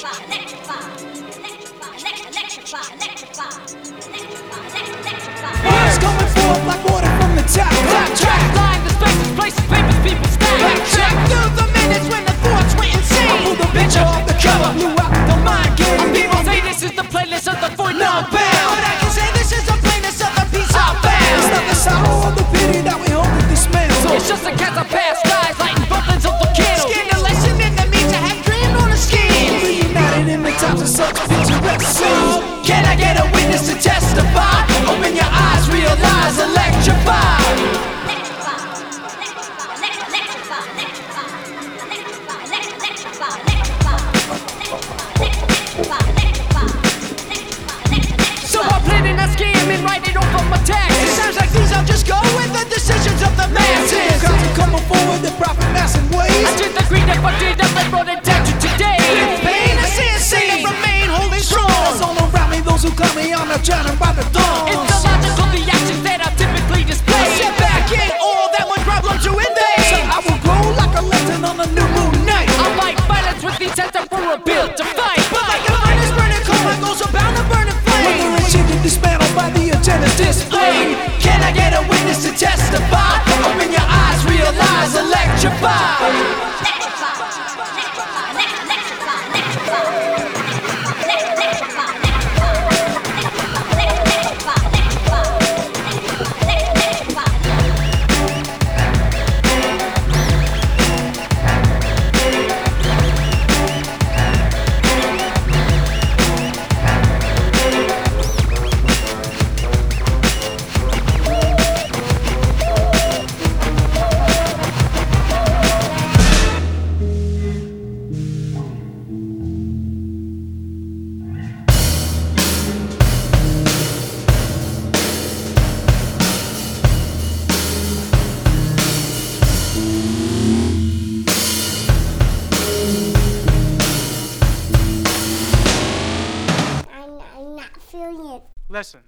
electrified, electrified, electrified, electrified, electrified, electrified. to testify. Open your eyes, realize, electrify. So I'm writing. repito. Listen,